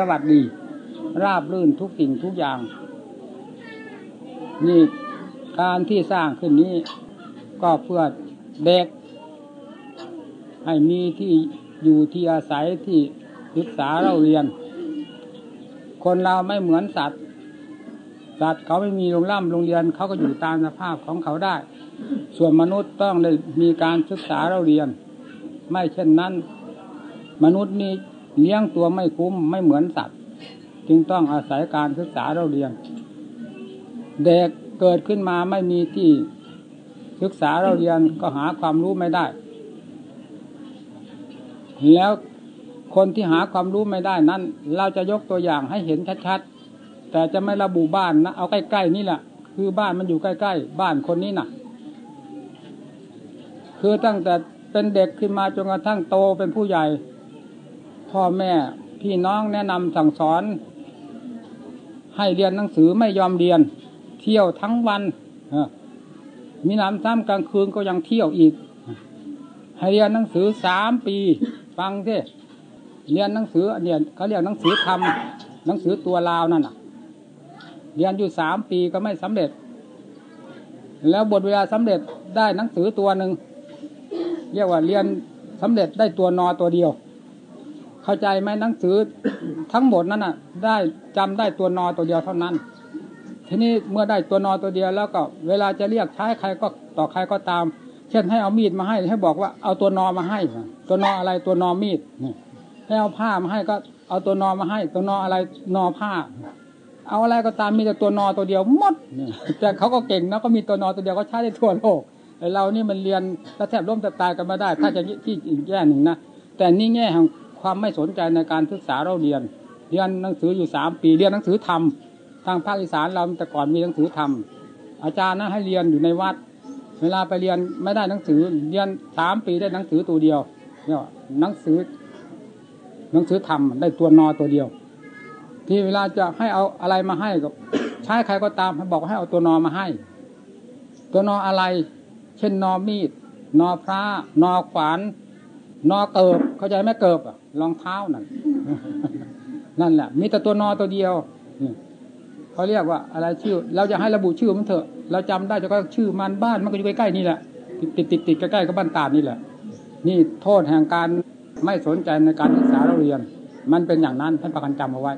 สวัสดี ราบรื่นทุกสิ่งทุกอย่าง นี่การที่สร้างขึ้นนี้ ก็เพื่อเด็ก ให้มีที่อยู่ที่อาศัยที่ศึกษาเราเรียน คนเราไม่เหมือนสัตว์สัตว์เขาไม่มีโรงร่ำโรงเรียนเขาก็อยู่ตามสภาพของเขาได้ ส่วนมนุษย์ต้องได้มีการศึกษาเราเรียน ไม่เช่นนั้น มนุษย์นี่ เลี้ยงตัวไม่คุ้มไม่เหมือนสัตว์ จึงต้องอาศัยการศึกษาเราเรียน เด็กเกิดขึ้นมาไม่มีที่ศึกษาเราเรียนก็หาความรู้ไม่ได้ แล้วคนที่หาความรู้ไม่ได้นั้น เราจะยกตัวอย่างให้เห็นชัดๆ แต่จะไม่ระบุบ้านนะ เอาใกล้ๆนี่แหละ คือบ้านมันอยู่ใกล้ๆ บ้านคนนี้นะ่ะ คือตั้งแต่เป็นเด็กขึ้นมาจนกระทั่งโตเป็นผู้ใหญ่ พ่อแม่พี่น้องแนะนำสั่งสอน ให้เรียนหนังสือไม่ยอมเรียน เที่ยวทั้งวันมีน้ำซ้ำกลางคืนก็ยังเที่ยวอีก ให้เรียนหนังสือสามปี ฟังที่เรียนหนังสือเนี่ยเขาเรียกหนังสือทำหนังสือตัวลาวนั่นน่ะ เรียนอยู่สามปีก็ไม่สำเร็จ แล้วบทเวลาสำเร็จได้หนังสือตัวหนึ่งเรียกว่าเรียนสำเร็จได้ตัวนอตัวเดียว เข้าใจไหมหนังสือทั้งหมดนั้นน่ะ ได้จำได้ตัวนอตัวเดียวเท่านั้น ทีนี้เมื่อได้ตัวนอตัวเดียวแล้วก็เวลาจะเรียกใช้ใครก็ต่อใครก็ตาม เช่นให้เอามีดมาให้ให้บอกว่าเอาตัวนอมาให้ ตัวนออะไรตัวนอมีดให้เอาผ้ามาให้ก็เอาตัวนอมาให้ ตัวนออะไรนอผ้า เอาอะไรก็ตามมีแต่ตัวนอตัวเดียวหมดแต่เขาก็เก่งนะก็มีตัวนอตัวเดียวก็ใช้ได้ทั่วโลกเรานี่มันเรียนถ้าแทบล้มแทบตายกันมาได้ ถ้าจะที่อีกแง่หนึ่งนะแต่นี่แง่ของ ความไม่สนใจในการศึกษาเราเรียน เรียนหนังสืออยู่สามปีเรียนหนังสือทำทางภาคอีสานเราแต่ก่อนมีหนังสือทำอาจารย์นะให้เรียนอยู่ในวัด เวลาไปเรียนไม่ได้หนังสือเรียนสามปีได้หนังสือตัวเดียวเนี่ยหนังสือหนังสือทำได้ตัวนอตัวเดียว ที่เวลาจะให้เอาอะไรมาให้ก็ใช้ใครก็ตามบอกให้เอาตัวนอมาให้ ตัวนออะไร เช่นนอมีด นอพระนอขวาน นอเกิบเข้าใจไหมเกิบอะรองเท้านั่นนั่นแหละมีแต่ตัวนอตัวเดียวเขาเรียกว่า อะไรชื่อ เราจะให้ระบุชื่อมันเถอะ เราจำได้จะก็ชื่อมันบ้านมันก็อยู่ใกล้ๆนี่แหละติดติดติดใกล้ๆกับบ้านตาดนี่แหละ นี่โทษแห่งการไม่สนใจในการศึกษาเราเรียน มันเป็นอย่างนั้นให้ประกันจำเอาไว้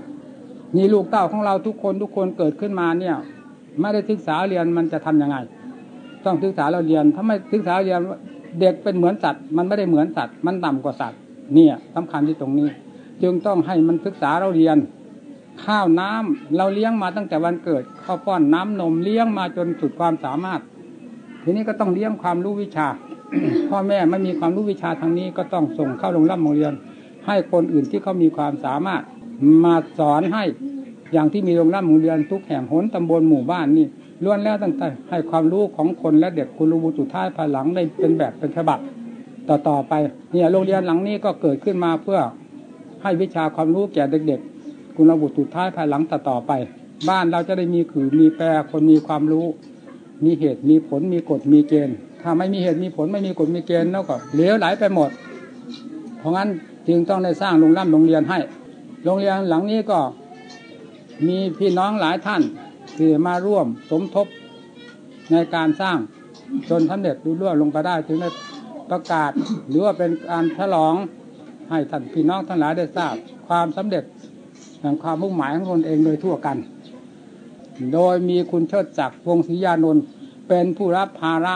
นี่ลูกเต้าของเราทุกคนทุกคนเกิดขึ้นมาเนี่ย ไม่ได้ศึกษาเรียนมันจะทํำยังไง ต้องศึกษาเราเรียนถ้าไม่ศึกษาเรียน เด็กเป็นเหมือนสัตว์ มันไม่ได้เหมือนสัตว์ มันต่ำกว่าสัตว์ เนี่ยสำคัญที่ตรงนี้ จึงต้องให้มันศึกษาเราเรียน ข้าวน้ำเราเลี้ยงมาตั้งแต่วันเกิดข้าวป้อนน้ำนมเลี้ยงมาจนสุดความสามารถ ทีนี้ก็ต้องเลี้ยงความรู้วิชา พ่อแม่ไม่มีความรู้วิชาทางนี้ก็ต้องส่งเข้าโรงเรับโรงเรียน ให้คนอื่นที่เขามีความสามารถมาสอนให้อย่างที่มีโรงเรับโรงเรียนทุกแห่งหนตำบลหมู่บ้านนี่ ล้วนแล้วตั้งแต่ให้ความรู้ของคนและเด็กคุณรู้สุดท้ายภายหลังได้เป็นแบบเป็นฉบับต่อต่อไปเนี่ยโรงเรียนหลังนี้ก็เกิดขึ้นมาเพื่อให้วิชาความรู้แก่เด็กๆ คุณบุตรสุดท้ายภายหลังต่อต่อไป บ้านเราจะได้มีขือมีแปรคนมีความรู้ มีเหตุมีผลมีกฎมีเกณฑ์ ถ้าไม่มีเหตุมีผลไม่มีกฎมีเกณฑ์แล้วก็เหลวไหลไปหมด เพราะงั้นจึงต้องได้สร้างโรงร่ำโรงเรียนให้ โรงเรียนหลังนี้ก็มีพี่น้องหลายท่าน ที่มาร่วมสมทบในการสร้างจนสำเร็จรุ่ร่วงลงไปได้ถึงได้ประกาศ หรือว่าเป็นการฉลองให้ท่านพี่น้องทั้งหลายได้ทราบ ความสำเร็จแห่งความมุ่งหมายของตนเองโดยทั่วกัน โดยมีคุณเชิดศักดิ์วงศรียานนท์เป็นผู้รับภาระ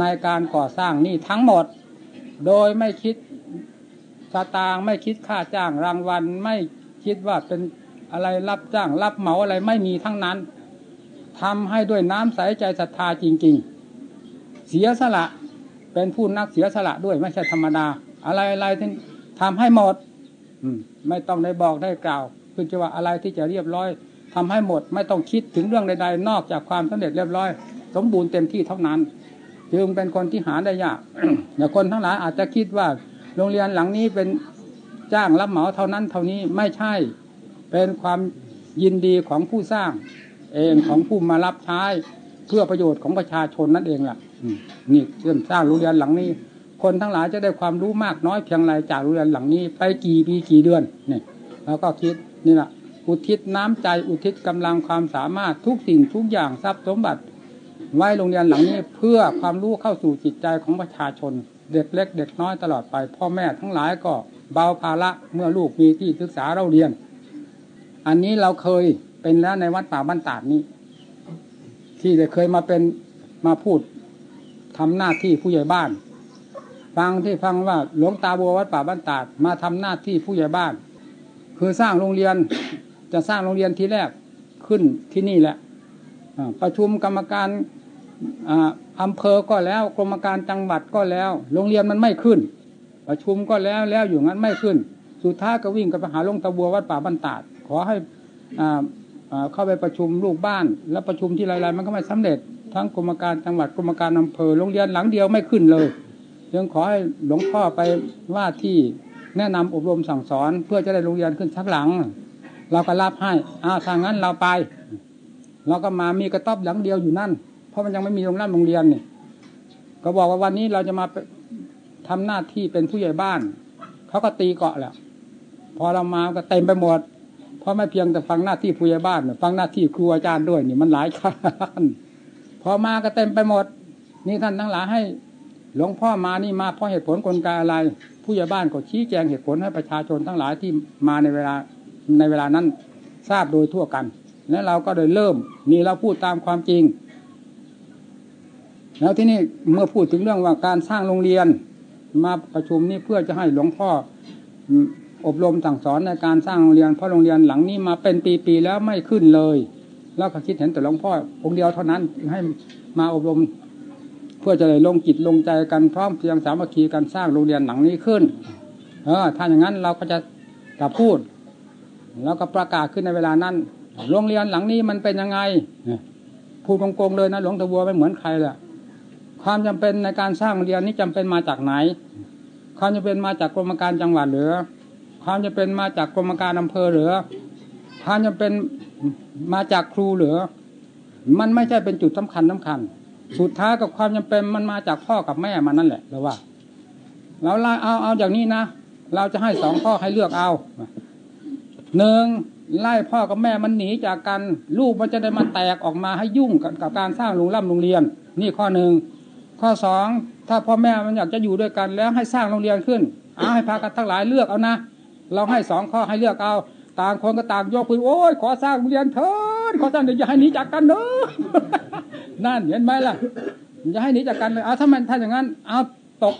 ในการก่อสร้างนี่ทั้งหมด โดยไม่คิดสตางไม่คิดค่าจ้างรางวัล ไม่คิดว่าเป็นอะไรรับจ้างรับเหมาอะไรไม่มีทั้งนั้น ทำให้ด้วยน้ำใสใจศรัทธาจริง ๆ เสียสละเป็นผู้นักเสียสละด้วยไม่ใช่ธรรมดา อะไรอะไรที่ทำให้หมด อืม ไม่ต้องได้บอกได้กล่าวคือจะว่าอะไรที่จะเรียบร้อยทำให้หมด ไม่ต้องคิดถึงเรื่องใดๆ นอกจากความสำเร็จเรียบร้อย สมบูรณ์เต็มที่เท่านั้น จึงเป็นคนที่หาได้ยากอย่าคนทั้งหลายอาจจะคิดว่า โรงเรียนหลังนี้เป็นจ้างรับเหมาเท่านั้นเท่านี้ไม่ใช่ เป็นความยินดีของผู้สร้าง เองของผู้มารับใช้เพื่อประโยชน์ของประชาชนนั่นเองแหละนี่เริ่มสร้างโรงเรียนหลังนี้ คนทั้งหลายจะได้ความรู้มากน้อยเพียงไรจากโรงเรียนหลังนี้ ไปกี่ปีกี่เดือนเนี่ยแล้วก็คิดนี่แหละอุทิศน้ำใจอุทิศกำลังความสามารถทุกสิ่งทุกอย่างทรัพย์สมบัติ ไว้โรงเรียนหลังนี้เพื่อความรู้เข้าสู่จิตใจของประชาชน เด็กเล็ก เด็กน้อยตลอดไป พ่อแม่ทั้งหลายก็เบาภาระเมื่อลูกมีที่ศึกษาเราเรียน อันนี้เราเคย เป็นแล้วในวัดป่าบ้านตาดนี้ ที่ได้เคยมาเป็นมาพูดทำหน้าที่ผู้ใหญ่บ้าน ฟังที่ฟังว่าหลวงตาบัววัดป่าบ้านตาดมาทำหน้าที่ผู้ใหญ่บ้าน คือสร้างโรงเรียนจะสร้างโรงเรียนทีแรกขึ้นที่นี่แหละประชุมกรรมการอำเภอก็แล้วกรมการจังหวัดก็แล้ว โรงเรียนมันไม่ขึ้น ประชุมก็แล้วแล้วอยู่งั้นไม่ขึ้น สุดท้ายก็วิ่งกันไปหาหลวงตาบัววัดป่าบ้านตาดขอให้ เข้าไปประชุมลูกบ้าน แล้วประชุมที่ไรๆมันก็ไม่สำเร็จ ทั้งกรมการจังหวัดกรมการอำเภอโรงเรียนหลังเดียวไม่ขึ้นเลยยังขอให้หลวงพ่อไปว่าที่แนะนำอบรมสั่งสอน เพื่อจะได้โรงเรียนขึ้นชักหลัง เราก็รับให้อ้าวทางนั้นเราไป เราก็มามีกระต๊อบหลังเดียวอยู่นั่น เพราะมันยังไม่มีโรงเรียนโรงเรียนนี่ก็บอกว่าวันนี้เราจะมาทำหน้าที่เป็นผู้ใหญ่บ้านเขาก็ตีเกาะแหละพอเรามาก็เต็มไปหมด เพราะไม่เพียงแต่ฟังหน้าที่ผู้ใหญ่บ้านฟังหน้าที่ครูอาจารย์ด้วยนี่มันหลายขั้นพอมาก็เต็มไปหมด นี่ท่านทั้งหลายให้ หลวงพ่อมานี่มาเพราะเหตุผลกลไกอะไร ผู้ใหญ่บ้านก็ชี้แจงเหตุผลให้ประชาชนทั้งหลายที่มาในเวลาในเวลานั้นทราบโดยทั่วกัน แล้วเราก็เลยเริ่ม นี่เราพูดตามความจริง แล้วที่นี่เมื่อพูดถึงเรื่องว่าการสร้างโรงเรียน มาประชุมนี่เพื่อจะให้หลวงพ่อ อบรมสั่งสอนในการสร้างโรงเรียนเพราะโรงเรียนหลังนี้มาเป็นปีๆแล้วไม่ขึ้นเลย แล้วก็คิดเห็นแต่หลวงพ่อองค์เดียวเท่านั้นให้มาอบรมเพื่อจะได้ลงจิตลงใจกันพร้อมเพียงสามัคคีกันสร้างโรงเรียนหลังนี้ขึ้น เออถ้าอย่างนั้นเราก็จะจะพูด แล้วก็ประกาศขึ้นในเวลานั้นโรงเรียนหลังนี้มันเป็นยังไงพูดโกงๆเลยนะหลวงตาบัวไม่เหมือนใครแหละความจำเป็นในการสร้างโรงเรียนนี้จำเป็นมาจากไหน ความจำเป็นมาจากกรมการจังหวัดหรือ ความจะเป็นมาจากกรมการอำเภอหรือความจะเป็นมาจากครูหรือมันไม่ใช่เป็นจุดสำคัญสาคัญ สุดท้ายกับความจำเป็นมันมาจากพ่อกับแม่มันนั่นแหละเราว่าเราไล่เอาเอาอย่างนี้นะเราจะให้สองข้อให้เลือกเอาหนึ่งไล่พ่อกับแม่มันหนีจากกันลูกมันจะได้มาแตกออกมาให้ยุ่งกับการสร้างโรงร่ำโรงเรียน นี่ข้อหนึ่งข้อสองถ้าพ่อแม่มันอยากจะอยู่ด้วยกันแล้วให้สร้างโรงเรียนขึ้นเอาให้พากันทั้งหลายเลือกเอานะ เราให้สองข้อให้เลือกเอา ต่างคนก็ต่างยกปืนโอ้ยขอสร้างโรงเรียนเถิดขอสร้างเดี๋ยวอย่าให้หนีจากกันเนอะนั่นเห็นไหมล่ะอย่าให้หนีจากกันเลยเอาถ้ามันถ้าอย่างนั้นเอาตก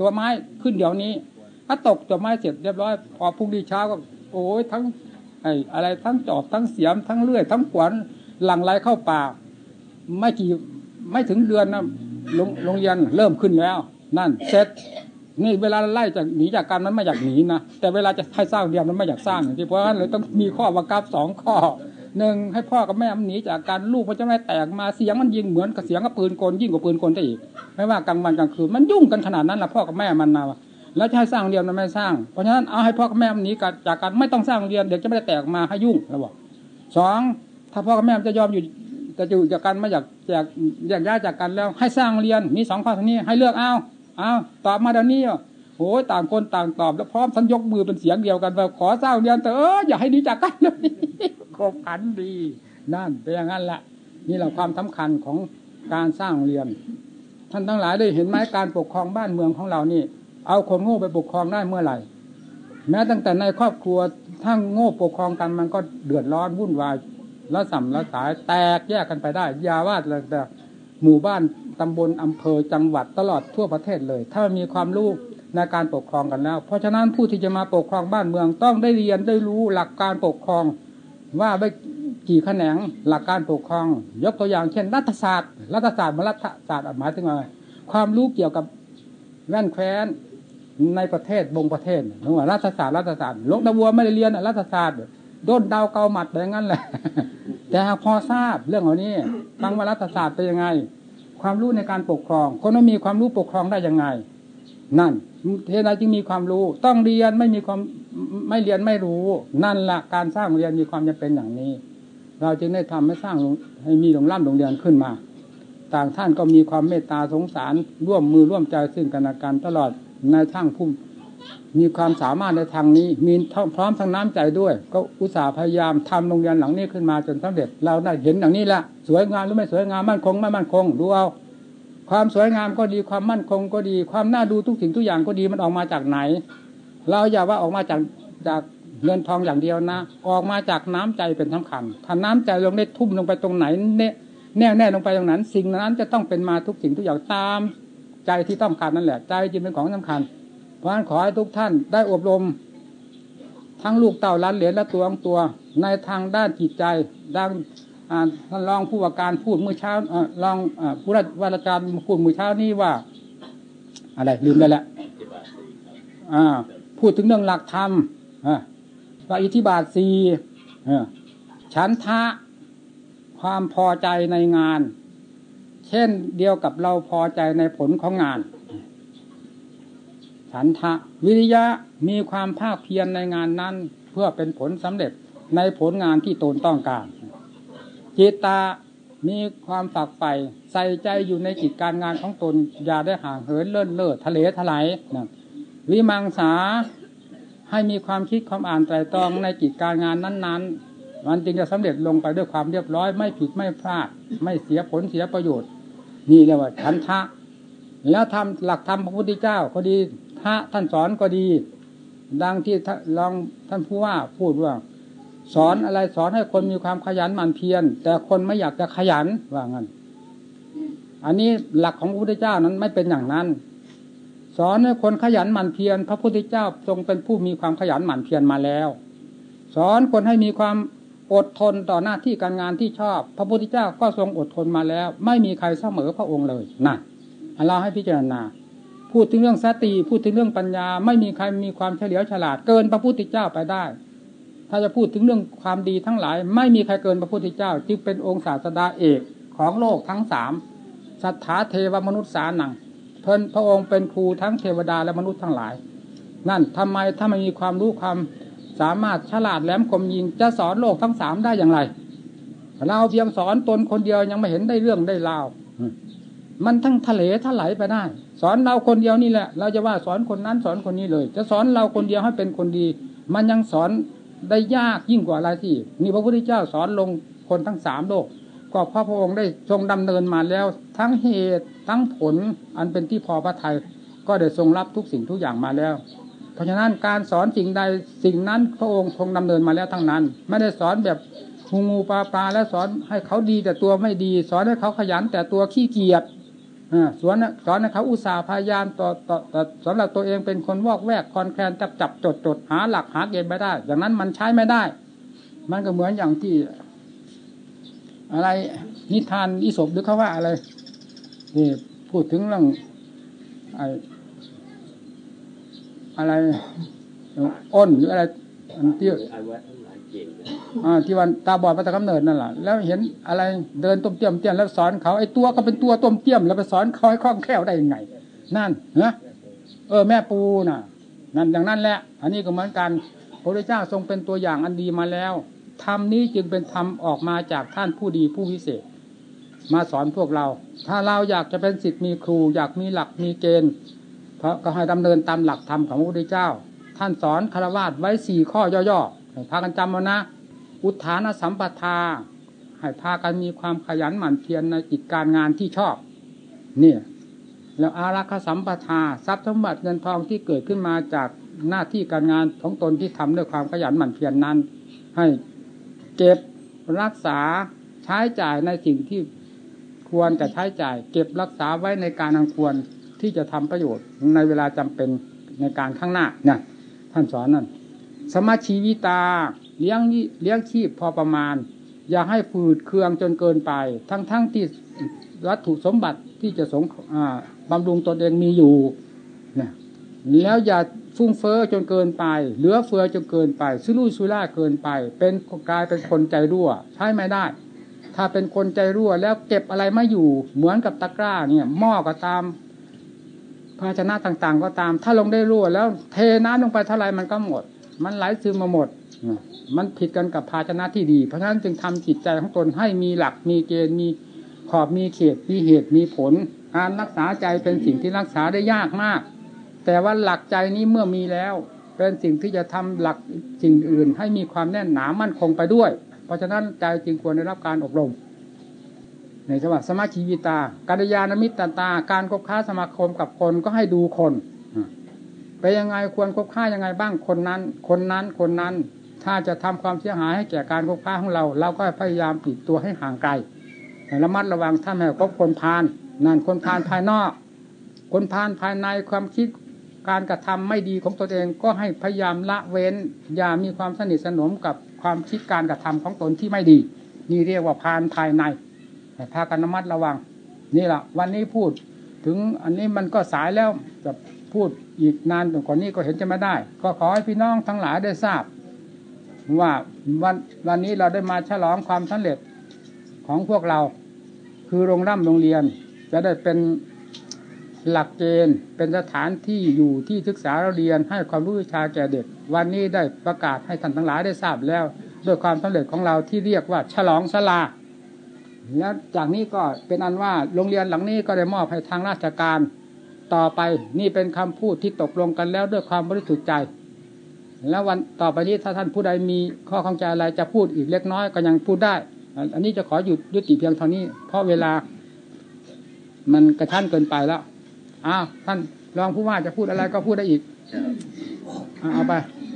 ตัวไม้ขึ้นเดี๋ยวนี้ถ้าตกตัวไม้เสร็จเรียบร้อยพอพรุ่งนี้เช้าก็ โอ้ยทั้งไอ้อะไรทั้งจอบทั้งเสียมทั้งเลื่อย ทั้งขวานหลั่งไหลเข้าป่า ไม่กี่ไม่ถึงเดือนนะโรงเรียนเริ่มขึ้นแล้ว นั่นเสร็จ นี่เวลาไล่จากหนีจากกันมันไม่อยากหนีนะแต่เวลาจะให้สร้างเดียวมันไม่อยากสร้างอย่างที่เพราะฉะนั้นเลยต้องมีข้อบังคับสองข้อหนึ่งให้พ่อกับแม่มันหนีจากการลูกมันจะไม่แตกมาเสียงมันยิงเหมือนกับเสียงกับปืนกลยิ่งกว่าปืนกลได้อีกไม่ว่ากลางวันกลางคืนมันยุ่งกันขนาดนั้นละพ่อกับแม่มันนะแล้วจะให้สร้างเรียนมันไม่สร้างเพราะฉะนั้นเอาให้พ่อกับแม่มันหนีจากกันไม่ต้องสร้างเรียนเดี๋ยวจะไม่ได้แตกมาให้ยุ่งเราบอกสองถ้าพ่อกับแม่จะยอมอยู่จะอยู่จากกันไม่อยากอยากอยากย้ายจากกันแล้วให้สร้างเรียนมีสองข้อท่านี้ให้เลือกเอา อาตอบมาเดี๋ยวนี้โอ้ยต่างคนต่างตอบแล้วพร้อมทั้งยกมือเป็นเสียงเดียวกันว่าขอสร้างเรียนแต่เอออย่าให้ดีจากกันเลยคบกันดี นั่นเป็นอย่างนั้นแหละนี่แหละความสำคัญของการสร้างเรียน ท่านทั้งหลายได้เห็นไหมการปกครองบ้านเมืองของเรานี่ เอาคนโง่ไปปกครองได้เมื่อไหร่ แม้ตั้งแต่ในครอบครัวทั้งโง่ปกครองกันมันก็เดือดร้อนวุ่นวายแล้วสัมแล้วสายแตกแยกกันไปได้ยาวาดเลยแต่ หมู่บ้านตำบลอำเภอจังหวัดตลอดทั่วประเทศเลย ถ้ามีความรู้ในการปกครองกันแล้ว เพราะฉะนั้นผู้ที่จะมาปกครองบ้านเมืองต้องได้เรียนได้รู้หลักการปกครอง ว่าไปกี่แขนงหลักการปกครอง ยกตัวอย่างเช่น รัฐศาสตร์ รัฐศาสตร์มารัฐศาสตร์หมายถึงอะไรความรู้เกี่ยวกับแว่นแคว้นในประเทศบงประเทศนึกว่ารัฐศาสตร์รัฐศาสตร์ลกตะวัวไม่ได้เรียนรัฐศาสตร์ ด้นดาวเกาหมัดแบบนั้นแหละ แต่หากพอทราบเรื่องเหล่านี้ฟังวารัฐศาสตร์เป็นยังไง ความรู้ในการปกครอง คนไม่มีความรู้ปกครองได้ยังไง นั่นเทนาจึงมีความรู้ ต้องเรียนไม่มีความไม่เรียนไม่รู้ นั่นละการสร้างเรียนมีความจำเป็นอย่างนี้ เราจึงได้ทำให้สร้างให้มีโรงร่ำโรงเรียนขึ้นมา ต่างท่านก็มีความเมตตาสงสารร่วมมือร่วมใจซึ่งกันและกันตลอดในช่างผู้ มีความสามารถในทางนี้ มีพร้อมทั้งน้ำใจด้วย ก็อุตส่าห์พยายามทำโรงเรียนหลังนี้ขึ้นมาจนสำเร็จ เราได้เห็นอย่างนี้แหละสวยงามหรือไม่สวยงามมั่นคงไม่มั่นคงดูเอาความสวยงามก็ดีความมั่นคงก็ดี ความน่าดูทุกสิ่งทุกอย่างก็ดีมันออกมาจากไหน เราอย่าว่าออกมาจากจากเงินทองอย่างเดียวนะ ออกมาจากน้ำใจเป็นสำคัญถ้าน้ำใจลงได้ทุ่มลงไปตรงไหนเน่แน่แน่ลงไปตรงนั้น สิ่งนั้นจะต้องเป็นมาทุกสิ่งทุกอย่างตาม ใจที่ต้องการนั่นแหละ ใจจึงเป็นของสำคัญ ราะนั้นขอให้ทุกท่านได้อบรม ทั้งลูกเต่าล้านเหรียญและตัวของตัว ในทางด้านจิตใจดังท่านรองผู้ว่าการพูดเมื่อเช้ารองผู้ว่าราชการพูดเมื่อเช้านี้ว่า อะไรลืมไปแล้วพูดถึงเรื่องหลักธรรมว่าอิทธิบาทสีฉันทะความพอใจในงาน เช่นเดียวกับเราพอใจในผลของงาน ฉันทะ วิริยะมีความภาคเพียรในงานนั้น เพื่อเป็นผลสำเร็จในผลงานที่ตนต้องการ จิตตามีความฝักใฝ่ใส่ใจอยู่ในกิจการงานของตน อย่าได้ห่างเหินเลื่อนเล่อทะเลทลายนะวิมังสาให้มีความคิดความอ่านไตรตรองในกิจการงานนั้น ๆ มันจึงจะสำเร็จลงไปด้วยความเรียบร้อย ไม่ผิดไม่พลาด ไม่เสียผลเสียประโยชน์ นี่เรียกว่าฉันทะ แล้วทำหลักธรรมพระพุทธเจ้าก็ดี ระท่านสอนก็ดี ดังที่ลองท่านผู้ว่าพูดว่า สอนอะไรสอนให้คนมีความขยันหมั่นเพียรแต่คนไม่อยากจะขยันว่างั้น อันนี้หลักของพระพุทธเจ้านั้นไม่เป็นอย่างนั้น สอนให้คนขยันหมั่นเพียรพระพุทธเจ้าทรงเป็นผู้มีความขยันหมั่นเพียรมาแล้ว สอนคนให้มีความอดทนต่อหน้าที่การงานที่ชอบ พระพุทธเจ้าก็ทรงอดทนมาแล้ว ไม่มีใครเสมอพระองค์เลยนะเราให้พิจารณา พูดถึงเรื่องสติพูดถึงเรื่องปัญญา ไม่มีใครมีความเฉลียวฉลาดเกินพระพุทธเจ้าไปได้ ถ้าจะพูดถึงเรื่องความดีทั้งหลาย ไม่มีใครเกินพระพุทธเจ้า จึงเป็นองค์ศาสดาเอกของโลกทั้งสามสัทธาเทวมนุษย์สาหนังเพระพระองค์เป็นครูทั้งเทวดาและมนุษย์ทั้งหลาย นั่นทำไมถ้าไม่มีความรู้ความสามารถฉลาดแหลมคมยิงจะสอนโลกทั้งสามได้อย่างไรเราเพียงสอนตนคนเดียวยังไม่เห็นได้เรื่องได้ราว มันทั้งทะเลทลายไปได้ สอนเราคนเดียวนี่แหละ เราจะว่าสอนคนนั้นสอนคนนี้เลย จะสอนเราคนเดียวให้เป็นคนดี มันยังสอนได้ยากยิ่งกว่าอะไรที่นี่พระพุทธเจ้าสอนลงคนทั้งสามโลก ก็พระพองค์ได้ทรงดำเนินมาแล้ว ทั้งเหตุทั้งผลอันเป็นที่พอพระทัยก็ได้ทรงรับทุกสิ่งทุกอย่างมาแล้ว เพราะฉะนั้นการสอนสิ่งใดสิ่งนั้นพระองค์ทรงดำเนินมาแล้วทั้งนั้น ไม่ได้สอนแบบงูงูปลาปลาแล้วสอนให้เขาดีแต่ตัวไม่ดี สอนให้เขาขยันแต่ตัวขี้เกียจ สอนสอนให้เขาอุตสาห์พยายามต่อต่อต่อสำหรับตัวเองเป็นคนวอกแวกคอนแคลนจับจับจดจดหาหลักหาเกณฑ์ไม่ได้ อย่างนั้นมันใช้ไม่ได้ มันก็เหมือนอย่างที่ อะไรนิทานอิศบหรือเขาว่าอะไรนี่พูดถึงเรื่องไออะไรอ้นหรืออะไรที่ ที่วันตาบอดมาตะกำเนิดนั่นแหละแล้วเห็นอะไรเดินต้มเตี้ยมเตี้ยมแล้วสอนเขาไอ้ตัวก็เป็นตัวต้มเตี้ยมแล้วไปสอนเขาให้คล่องแคล่วได้ยังไง นั่นเนะเออแม่ปูน่ะ นั่นอย่างนั้นแหละ อันนี้ก็เหมือนกันพระพุทธเจ้าทรงเป็นตัวอย่างอันดีมาแล้วธรรมนี้จึงเป็นธรรมออกมาจากท่านผู้ดีผู้วิเศษ มาสอนพวกเรา ถ้าเราอยากจะเป็นสิทธิ์มีครู อยากมีหลักมีเกณฑ์เพราะก็ให้ดำเนินตามหลักธรรมของพระพุทธเจ้า ท่านสอนคารวะไว้สี่ข้อย่อๆพากันจำมานะ อุทานสัมปทาให้พากันมีความขยันหมั่นเพียรในกิจการงานที่ชอบ เนี่ยแล้วอารักษสัมปทาทรัพย์สมบัติเงินทองที่เกิดขึ้นมาจากหน้าที่การงานของตนที่ทำด้วยความขยันหมั่นเพียรนนั้น ให้เก็บรักษาใช้จ่ายในสิ่งที่ควรจะใช้จ่าย เก็บรักษาไว้ในการอังควรที่จะทำประโยชน์ในเวลาจำเป็นในการข้างหน้าเนี่ยท่านสอนนั่นสมาชีวิตา เลี้ยงเลี้ยงชีพพอประมาณ อย่าให้ฝืดเคืองจนเกินไป ทั้งๆทที่วัตถุสมบัติที่จะสงบำรุงตนเองมีอยู่นี่ยแล้วอย่าฟุ้งเฟอ้อจนเกินไป เหลือเฟือจนเกินไปซุรุ่ยซุร่าเกินไป เป็นกลายเป็นคนใจรั่ว ใช้ไม่ได้ ถ้าเป็นคนใจรั่ว แล้วเก็บอะไรไม่อยู่ เหมือนกับตะกร้าเนี่ยหม้อก็ตาม ภาชนะต่างๆ ก็ตาม ถ้าลงได้รั่ว แล้วเทน้ำลงไปเท่าไรมันก็หมด มันไหลซึมมาหมด มันผิดกันกับภาชนะที่ดี เพราะฉะนั้นจึงทำจิตใจของตนให้มีหลักมีเกณฑ์มีขอบมีเขตมีเหตุมีผล การรักษาใจเป็นสิ่งที่รักษาได้ยากมาก แต่ว่าหลักใจนี้เมื่อมีแล้ว เป็นสิ่งที่จะทำหลักสิ่งอื่น ให้มีความแน่นหนามั่นคงไปด้วย เพราะฉะนั้นใจจึงควรได้รับการอบรม ในสวัสดิ์สมาชีวิตาการยานมิตรตา การคบค้าสมาคมกับคนก็ให้ดูคนไปยังไงควรคบค้ายังไงบ้างคนนั้น คนนั้นคนนั้น ถ้าจะทำความเสียหายให้แก่การคบค้าของเรา เราก็พยายามปิดตัวให้ห่างไกลระมัดระวังถ้าแม้คบคนพาลนั่นคนพาลภายนอก คนพาลภายในความคิดการกระทำไม่ดีของตัวเองก็ให้พยายามละเว้น อย่ามีความสนิทสนมกับความคิดการกระทำของตนที่ไม่ดี นี่เรียกว่าพาลภายในพากันระมัดระวัง นี่แหละวันนี้พูด ถึงอันนี้มันก็สายแล้วจะพูดอีกนานกว่านี้ก็เห็นจะไม่ได้ ก็ขอให้พี่น้องทั้งหลายได้ทราบ ว่าวันวันนี้เราได้มาฉลองความสำเร็จของพวกเรา คือโรงร่ำโรงเรียน จะได้เป็นหลักเกณฑ์เป็นสถานที่อยู่ที่ศึกษาเราเรียนให้ความรู้วิชาแก่เด็ก วันนี้ได้ประกาศให้ท่านทั้งหลายได้ทราบแล้วด้วยความสำเร็จของเราที่เรียกว่าฉลองสลาแล้วจากนี้ก็เป็นอันว่าโรงเรียนหลังนี้ก็ได้มอบให้ทางราชการต่อไปนี่เป็นคำพูดที่ตกลงกันแล้วด้วยความบริสุทธิ์ใจ แล้ววันต่อไปนี้ถ้าท่านผู้ใดมีข้อข้องใจอะไรจะพูดอีกเล็กน้อยก็ยังพูดได้ อันนี้จะขอหยุดยุติเพียงเท่านี้ เพราะเวลา มันกระชั้นเกินไปแล้วอ้าวท่านรองผู้ว่าจะพูดอะไรก็พูดได้อีกเอาไปค